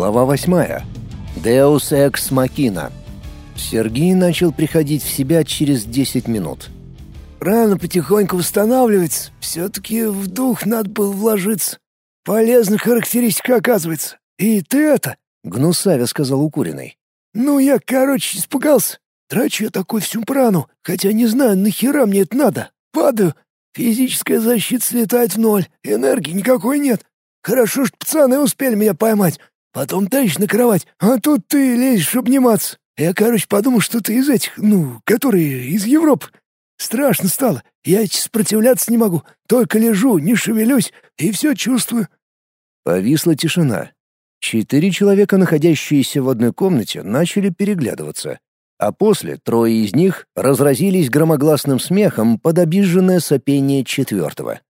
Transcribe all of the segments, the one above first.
Глава восьмая. Deus Ex Machina. Сергей начал приходить в себя через 10 минут. «Рано потихоньку восстанавливается. Все-таки в дух надо было вложиться. Полезная характеристика оказывается. И ты это...» — гнусавя сказал укуренный. «Ну, я, короче, испугался. Трачу я такой всю прану, хотя не знаю, нахера мне это надо. Падаю. Физическая защита слетает в ноль, энергии никакой нет. Хорошо, что пацаны успели меня поймать. Потом тащишь на кровать, а тут ты лезешь обниматься. Я, короче, подумал, что ты из этих, ну, которые из Европы. Страшно стало. Я сопротивляться не могу. Только лежу, не шевелюсь и все чувствую. Повисла тишина. Четыре человека, находящиеся в одной комнате, начали переглядываться а после трое из них разразились громогласным смехом под обиженное сопение четвертого.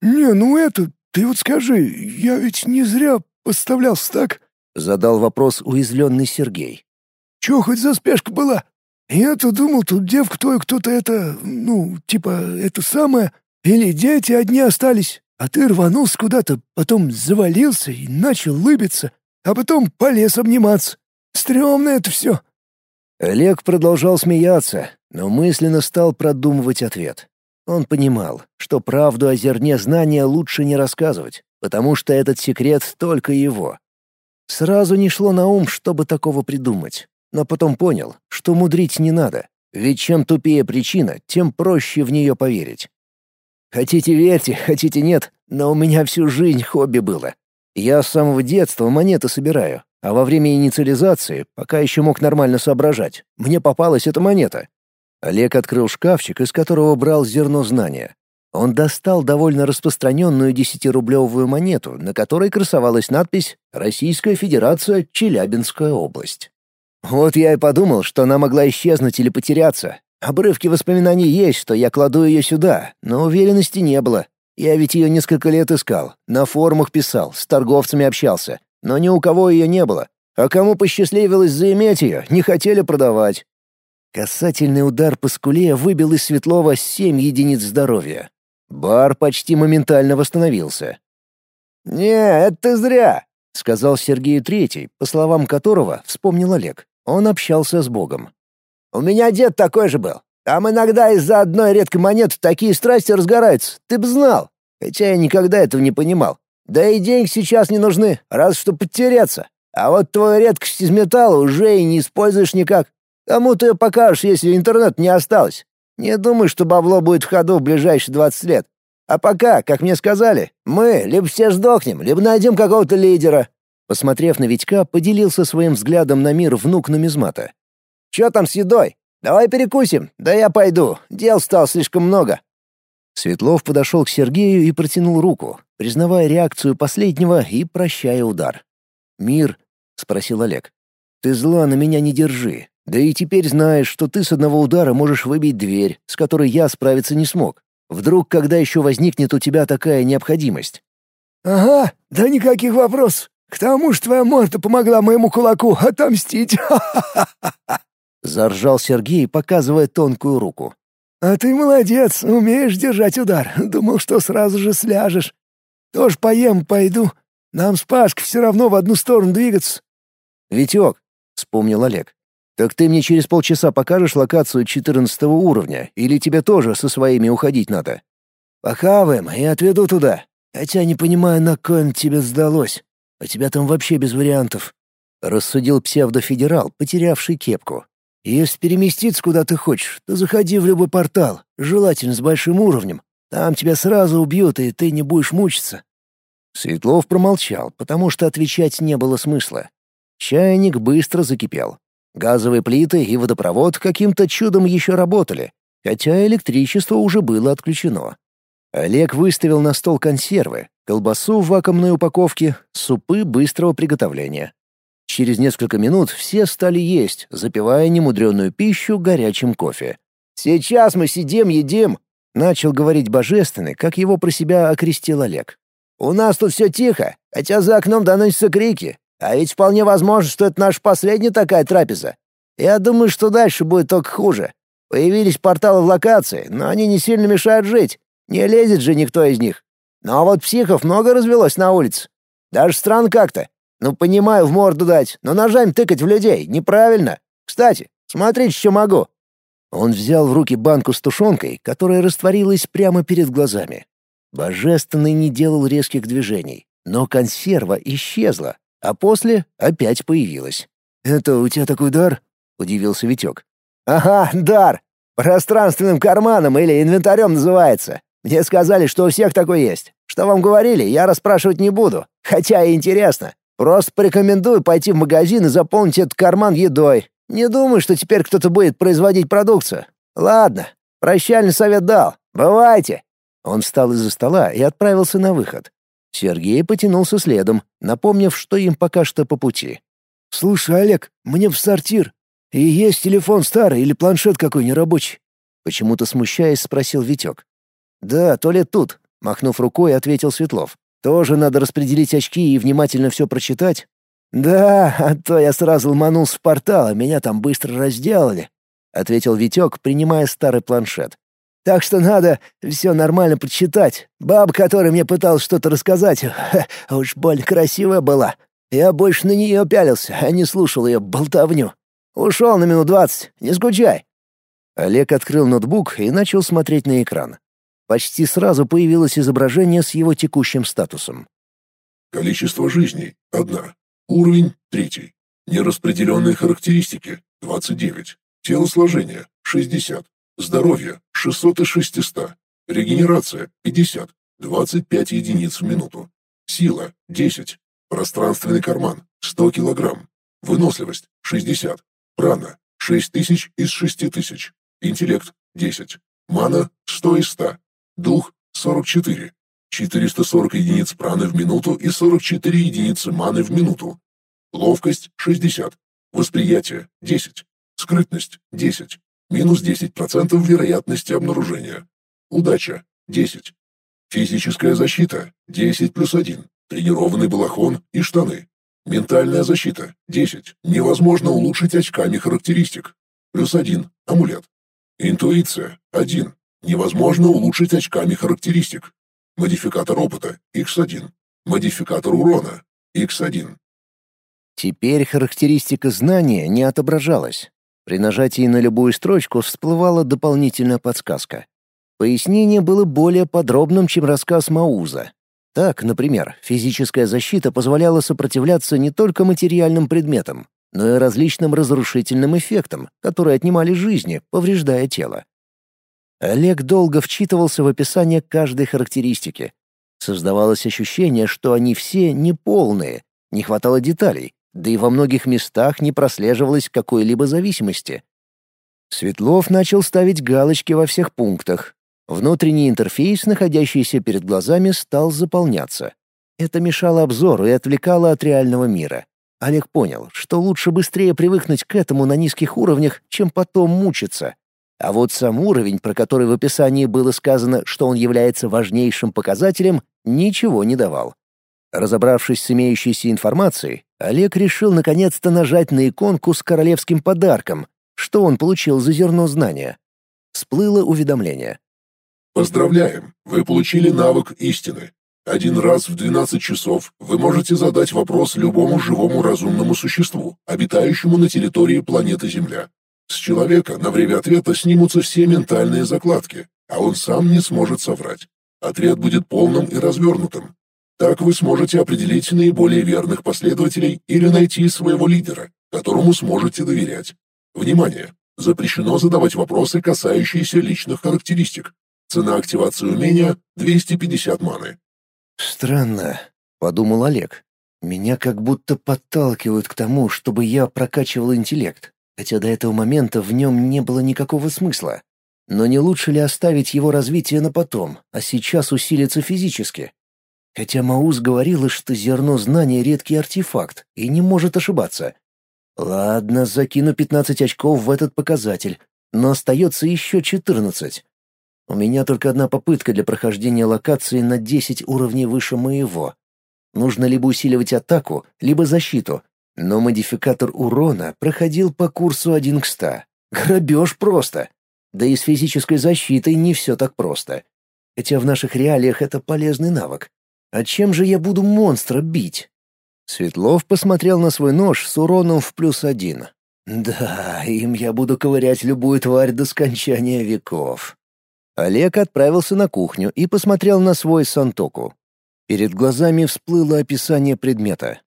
«Не, ну это, ты вот скажи, я ведь не зря поставлялся так?» — задал вопрос уязвленный Сергей. «Чё хоть за спешка была? Я-то думал, тут девка твою кто-то это, ну, типа, это самое, или дети одни остались, а ты рванулся куда-то, потом завалился и начал лыбиться, а потом полез обниматься. Стремно это все. Олег продолжал смеяться, но мысленно стал продумывать ответ. Он понимал, что правду о зерне знания лучше не рассказывать, потому что этот секрет только его. Сразу не шло на ум, чтобы такого придумать, но потом понял, что мудрить не надо, ведь чем тупее причина, тем проще в нее поверить. Хотите верьте, хотите нет, но у меня всю жизнь хобби было. Я с самого детства монеты собираю, а во время инициализации, пока еще мог нормально соображать, мне попалась эта монета. Олег открыл шкафчик, из которого брал зерно знания. Он достал довольно распространенную десятирублевую монету, на которой красовалась надпись «Российская Федерация, Челябинская область». Вот я и подумал, что она могла исчезнуть или потеряться. Обрывки воспоминаний есть, что я кладу ее сюда, но уверенности не было. Я ведь ее несколько лет искал, на форумах писал, с торговцами общался но ни у кого ее не было, а кому посчастливилось заиметь ее, не хотели продавать. Касательный удар по скуле выбил из Светлова семь единиц здоровья. Бар почти моментально восстановился. «Не, это зря», — сказал Сергей Третий, по словам которого, вспомнил Олег. Он общался с Богом. «У меня дед такой же был. Там иногда из-за одной редкой монеты такие страсти разгораются, ты б знал. Хотя я никогда этого не понимал. Да и деньги сейчас не нужны, раз что потеряться. А вот твою редкость из металла уже и не используешь никак. Кому ты ее покажешь, если интернет не осталось? Не думай, что бабло будет в ходу в ближайшие 20 лет. А пока, как мне сказали, мы либо все сдохнем, либо найдем какого-то лидера». Посмотрев на Витька, поделился своим взглядом на мир внук нумизмата. «Чё там с едой? Давай перекусим. Да я пойду. Дел стало слишком много». Светлов подошел к Сергею и протянул руку, признавая реакцию последнего и прощая удар. «Мир?» — спросил Олег. «Ты зла на меня не держи. Да и теперь знаешь, что ты с одного удара можешь выбить дверь, с которой я справиться не смог. Вдруг, когда еще возникнет у тебя такая необходимость?» «Ага, да никаких вопросов. К тому же твоя морда помогла моему кулаку отомстить. Заржал Сергей, показывая тонкую руку. «А ты молодец, умеешь держать удар. Думал, что сразу же сляжешь. Тоже поем, пойду. Нам с Пашкой все равно в одну сторону двигаться». «Витек», — вспомнил Олег, — «так ты мне через полчаса покажешь локацию четырнадцатого уровня, или тебе тоже со своими уходить надо?» «Похаваем и отведу туда. Хотя не понимаю, на коем тебе сдалось. У тебя там вообще без вариантов», — рассудил псевдофедерал, потерявший кепку. Если переместиться куда ты хочешь, то заходи в любой портал, желательно с большим уровнем. Там тебя сразу убьют, и ты не будешь мучиться». Светлов промолчал, потому что отвечать не было смысла. Чайник быстро закипел. Газовые плиты и водопровод каким-то чудом еще работали, хотя электричество уже было отключено. Олег выставил на стол консервы, колбасу в вакуумной упаковке, супы быстрого приготовления. Через несколько минут все стали есть, запивая немудреную пищу горячим кофе. «Сейчас мы сидим, едим», — начал говорить Божественный, как его про себя окрестил Олег. «У нас тут все тихо, хотя за окном доносятся крики. А ведь вполне возможно, что это наша последняя такая трапеза. Я думаю, что дальше будет только хуже. Появились порталы в локации, но они не сильно мешают жить. Не лезет же никто из них. Но вот психов много развелось на улице. Даже странно как-то. Ну, понимаю, в морду дать, но ножами тыкать в людей неправильно. Кстати, смотрите, что могу». Он взял в руки банку с тушенкой, которая растворилась прямо перед глазами. Божественный не делал резких движений, но консерва исчезла, а после опять появилась. «Это у тебя такой дар?» — удивился Витек. «Ага, дар. Пространственным карманом или инвентарем называется. Мне сказали, что у всех такой есть. Что вам говорили, я расспрашивать не буду. Хотя и интересно. Просто порекомендую пойти в магазин и заполнить этот карман едой. Не думаю, что теперь кто-то будет производить продукцию. Ладно, прощальный совет дал. Бывайте. Он встал из-за стола и отправился на выход. Сергей потянулся следом, напомнив, что им пока что по пути. «Слушай, Олег, мне в сортир. И есть телефон старый или планшет какой нерабочий?» Почему-то смущаясь, спросил Витек. «Да, туалет тут», — махнув рукой, ответил Светлов. «Тоже надо распределить очки и внимательно все прочитать?» «Да, а то я сразу ломанулся в портал, а меня там быстро разделали», — ответил Витек, принимая старый планшет. «Так что надо все нормально прочитать. Баба, которая мне пыталась что-то рассказать, уж больно красивая была. Я больше на нее пялился, а не слушал ее болтовню. Ушел на минут двадцать, не скучай». Олег открыл ноутбук и начал смотреть на экран. Почти сразу появилось изображение с его текущим статусом. Количество жизней — одна. Уровень — третий. Нераспределенные характеристики — 29. Телосложение — 60. Здоровье — 600 из 600. Регенерация — 50. 25 единиц в минуту. Сила — 10. Пространственный карман — 100 килограмм. Выносливость — 60. Прана — 6000 из 6000. Интеллект — 10. Мана — 100 из 100. Дух — 44. 440 единиц праны в минуту и 44 единицы маны в минуту. Ловкость — 60. Восприятие — 10. Скрытность — 10. Минус 10% вероятности обнаружения. Удача — 10. Физическая защита — 10 плюс 1. Тренированный балахон и штаны. Ментальная защита — 10. Невозможно улучшить очками характеристик. Плюс 1. Амулет. Интуиция — 1. Невозможно улучшить очками характеристик. Модификатор опыта — X1. Модификатор урона — X1. Теперь характеристика знания не отображалась. При нажатии на любую строчку всплывала дополнительная подсказка. Пояснение было более подробным, чем рассказ Мауза. Так, например, физическая защита позволяла сопротивляться не только материальным предметам, но и различным разрушительным эффектам, которые отнимали жизни, повреждая тело. Олег долго вчитывался в описание каждой характеристики. Создавалось ощущение, что они все неполные, не хватало деталей, да и во многих местах не прослеживалось какой-либо зависимости. Светлов начал ставить галочки во всех пунктах. Внутренний интерфейс, находящийся перед глазами, стал заполняться. Это мешало обзору и отвлекало от реального мира. Олег понял, что лучше быстрее привыкнуть к этому на низких уровнях, чем потом мучиться. А вот сам уровень, про который в описании было сказано, что он является важнейшим показателем, ничего не давал. Разобравшись с имеющейся информацией, Олег решил наконец-то нажать на иконку с королевским подарком, что он получил за зерно знания. Всплыло уведомление. Поздравляем! Вы получили навык истины. Один раз в 12 часов вы можете задать вопрос любому живому разумному существу, обитающему на территории планеты Земля. С человека на время ответа снимутся все ментальные закладки, а он сам не сможет соврать. Ответ будет полным и развернутым. Так вы сможете определить наиболее верных последователей или найти своего лидера, которому сможете доверять. Внимание! Запрещено задавать вопросы, касающиеся личных характеристик. Цена активации умения — 250 маны. «Странно», — подумал Олег. «Меня как будто подталкивают к тому, чтобы я прокачивал интеллект хотя до этого момента в нем не было никакого смысла. Но не лучше ли оставить его развитие на потом, а сейчас усилиться физически? Хотя Маус говорила, что зерно знания — редкий артефакт и не может ошибаться. Ладно, закину 15 очков в этот показатель, но остается еще 14. У меня только одна попытка для прохождения локации на 10 уровней выше моего. Нужно либо усиливать атаку, либо защиту, но модификатор урона проходил по курсу 1 к 100. Грабеж просто. Да и с физической защитой не все так просто. Хотя в наших реалиях это полезный навык. А чем же я буду монстра бить? Светлов посмотрел на свой нож с уроном в плюс один. «Да, им я буду ковырять любую тварь до скончания веков». Олег отправился на кухню и посмотрел на свой сантоку. Перед глазами всплыло описание предмета.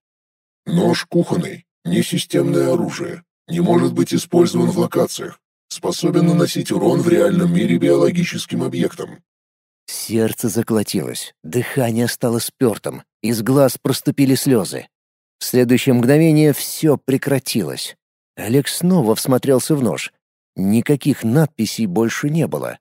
Нож кухонный, несистемное оружие, не может быть использован в локациях, способен наносить урон в реальном мире биологическим объектам. Сердце заколотилось, дыхание стало спертым, из глаз проступили слезы. В следующее мгновение все прекратилось. Олег снова всмотрелся в нож. Никаких надписей больше не было.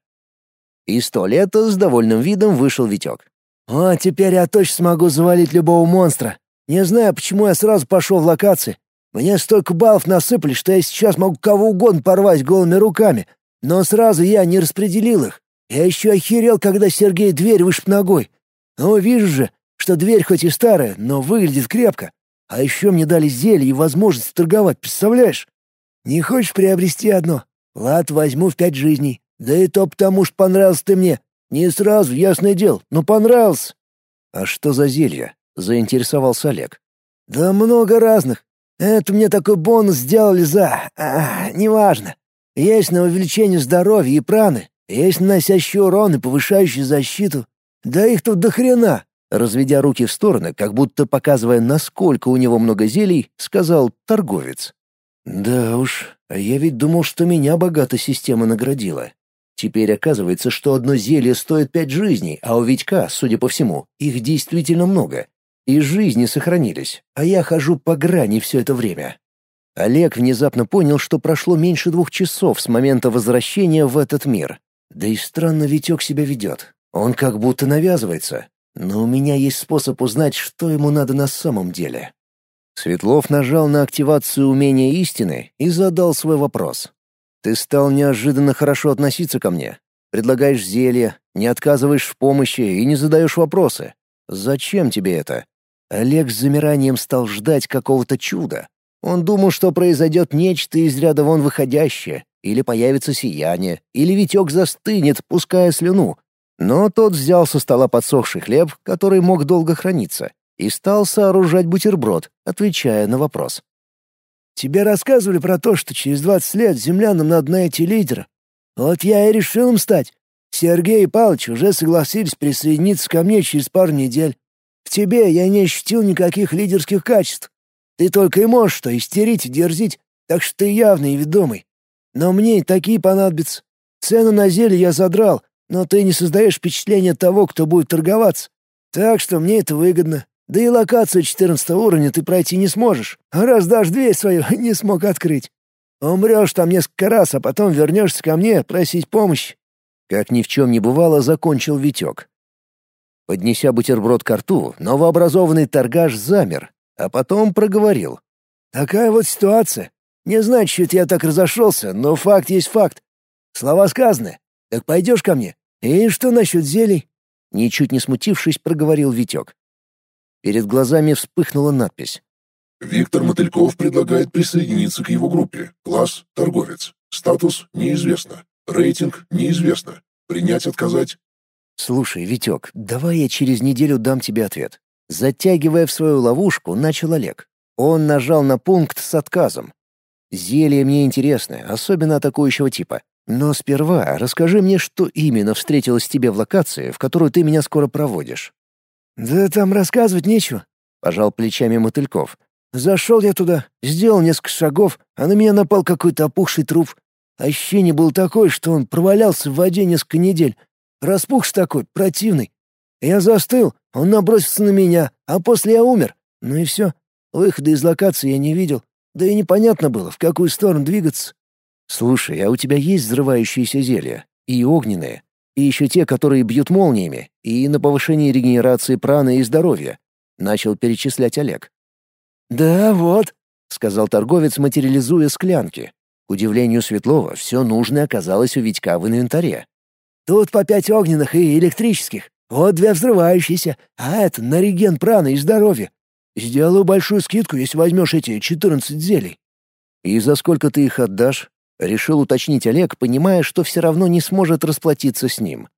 Из туалета с довольным видом вышел Витек. «О, теперь я точно смогу завалить любого монстра. Не знаю, почему я сразу пошел в локации. Мне столько баллов насыпали, что я сейчас могу кого угодно порвать голыми руками. Но сразу я не распределил их. Я еще охерел, когда Сергей дверь вышиб ногой. Ну, вижу же, что дверь хоть и старая, но выглядит крепко. А еще мне дали зелье и возможность торговать, представляешь? Не хочешь приобрести одно? Лад возьму в пять жизней. Да и то потому, что понравился ты мне. Не сразу, ясное дело, но понравился. А что за зелье? Заинтересовался Олег. Да много разных. Это мне такой бонус сделали за... А, неважно. Есть на увеличение здоровья и праны, есть наносящий урон и повышающий защиту. Да их тут до хрена. Разведя руки в стороны, как будто показывая, насколько у него много зелий, сказал торговец. «Да уж, а я ведь думал, что меня богата система наградила. Теперь оказывается, что одно зелье стоит пять жизней, а у Витька, судя по всему, их действительно много. И жизни сохранились, а я хожу по грани все это время. Олег внезапно понял, что прошло меньше двух часов с момента возвращения в этот мир. Да и странно Витек себя ведет. Он как будто навязывается. Но у меня есть способ узнать, что ему надо на самом деле. Светлов нажал на активацию умения истины и задал свой вопрос. Ты стал неожиданно хорошо относиться ко мне. Предлагаешь зелье, не отказываешь в помощи и не задаешь вопросы. Зачем тебе это? Олег с замиранием стал ждать какого-то чуда. Он думал, что произойдет нечто из ряда вон выходящее, или появится сияние, или Витек застынет, пуская слюну. Но тот взял со стола подсохший хлеб, который мог долго храниться, и стал сооружать бутерброд, отвечая на вопрос. Тебе рассказывали про то, что через двадцать лет землянам надо найти лидера. Вот я и решил им стать. Сергей и Павлович уже согласились присоединиться ко мне через пару недель. В тебе я не ощутил никаких лидерских качеств. Ты только и можешь что истерить и дерзить, так что ты явный и ведомый. Но мне и такие понадобятся. Цену на зелье я задрал, но ты не создаешь впечатления того, кто будет торговаться. Так что мне это выгодно. Да и локацию 14 уровня ты пройти не сможешь, раз даже дверь свою не смог открыть. Умрешь там несколько раз, а потом вернешься ко мне просить помощи». Как ни в чем не бывало, закончил Витек. Поднеся бутерброд к рту, новообразованный торгаш замер, а потом проговорил. «Такая вот ситуация. Не значит, я так разошелся, но факт есть факт. Слова сказаны. Так пойдешь ко мне? И что насчет зелий?» Ничуть не смутившись, проговорил Витек. Перед глазами вспыхнула надпись. «Виктор Мотыльков предлагает присоединиться к его группе. Класс — торговец. Статус — неизвестно. Рейтинг — неизвестно. Принять, отказать?» «Слушай, Витек, давай я через неделю дам тебе ответ». Затягивая в свою ловушку, начал Олег. Он нажал на пункт с отказом. «Зелье мне интересны, особенно атакующего типа. Но сперва расскажи мне, что именно встретилось тебе в локации, в которую ты меня скоро проводишь». «Да там рассказывать нечего», — пожал плечами Мотыльков. «Зашел я туда, сделал несколько шагов, а на меня напал какой-то опухший труп. Ощущение было такое, что он провалялся в воде несколько недель. Распухший такой, противный. Я застыл, он набросился на меня, а после я умер. Ну и все. Выхода из локации я не видел. Да и непонятно было, в какую сторону двигаться». «Слушай, а у тебя есть взрывающиеся зелья? И огненные? И еще те, которые бьют молниями, и на повышение регенерации праны и здоровья», — начал перечислять Олег. «Да, вот», — сказал торговец, материализуя склянки. К удивлению Светлова, все нужное оказалось у Витька в инвентаре. «Тут по пять огненных и электрических, вот две взрывающиеся, а это на реген праны и здоровья. Сделаю большую скидку, если возьмешь эти четырнадцать зелий». «И за сколько ты их отдашь?» Решил уточнить Олег, понимая, что все равно не сможет расплатиться с ним.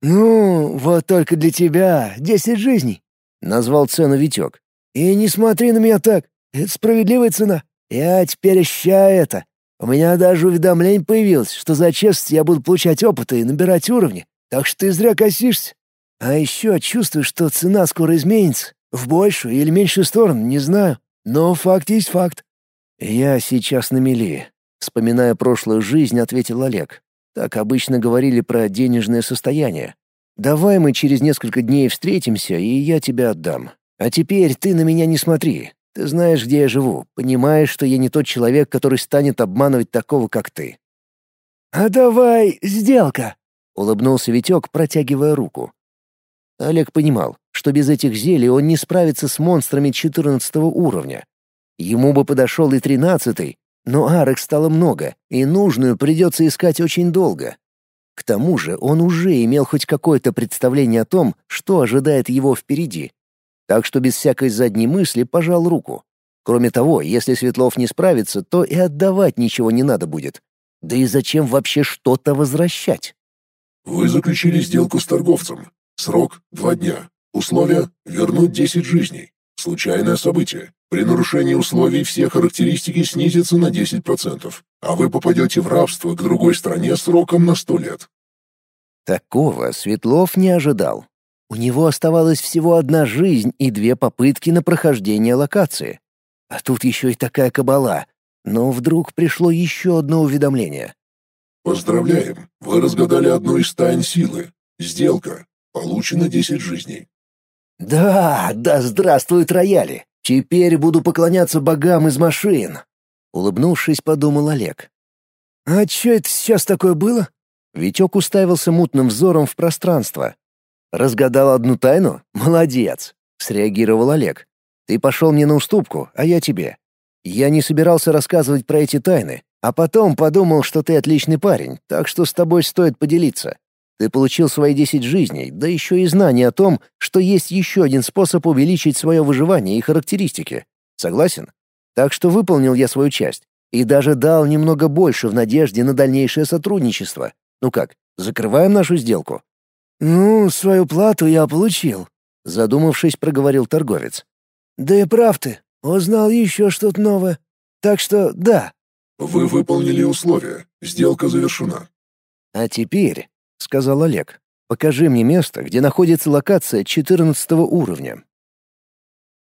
«Ну, вот только для тебя десять жизней», — назвал цену Витек. И не смотри на меня так. Это справедливая цена. Я теперь ощущаю это. У меня даже уведомление появилось, что за честность я буду получать опыты и набирать уровни. Так что ты зря косишься. А еще чувствую, что цена скоро изменится. В большую или меньшую сторону, не знаю. Но факт есть факт. Я сейчас на мели. Вспоминая прошлую жизнь, ответил Олег. Так обычно говорили про денежное состояние. Давай мы через несколько дней встретимся, и я тебя отдам. А теперь ты на меня не смотри. Ты знаешь, где я живу, понимаешь, что я не тот человек, который станет обманывать такого, как ты. А давай сделка, улыбнулся Витек, протягивая руку. Олег понимал, что без этих зелий он не справится с монстрами 14 уровня. Ему бы подошел и 13 но арок стало много, и нужную придется искать очень долго. К тому же он уже имел хоть какое-то представление о том, что ожидает его впереди. Так что без всякой задней мысли пожал руку. Кроме того, если Светлов не справится, то и отдавать ничего не надо будет. Да и зачем вообще что-то возвращать? Вы заключили сделку с торговцем. Срок — два дня. Условия — вернуть 10 жизней. Случайное событие. При нарушении условий все характеристики снизятся на 10%, а вы попадете в рабство к другой стране сроком на 100 лет. Такого Светлов не ожидал. У него оставалась всего одна жизнь и две попытки на прохождение локации. А тут еще и такая кабала. Но вдруг пришло еще одно уведомление. «Поздравляем! Вы разгадали одну из тайн силы. Сделка. Получено 10 жизней. Да, да здравствуют рояли. Теперь буду поклоняться богам из машин. Улыбнувшись, подумал Олег. А что это сейчас такое было? Витек уставился мутным взором в пространство. Разгадал одну тайну? Молодец, среагировал Олег. Ты пошел мне на уступку, а я тебе. Я не собирался рассказывать про эти тайны, а потом подумал, что ты отличный парень, так что с тобой стоит поделиться. Ты получил свои десять жизней, да еще и знание о том, что есть еще один способ увеличить свое выживание и характеристики. Согласен? Так что выполнил я свою часть. И даже дал немного больше в надежде на дальнейшее сотрудничество. Ну как, закрываем нашу сделку?» «Ну, свою плату я получил», — задумавшись, проговорил торговец. «Да и прав ты, узнал еще что-то новое. Так что да». «Вы выполнили условия. Сделка завершена». «А теперь сказал Олег. «Покажи мне место, где находится локация 14 уровня».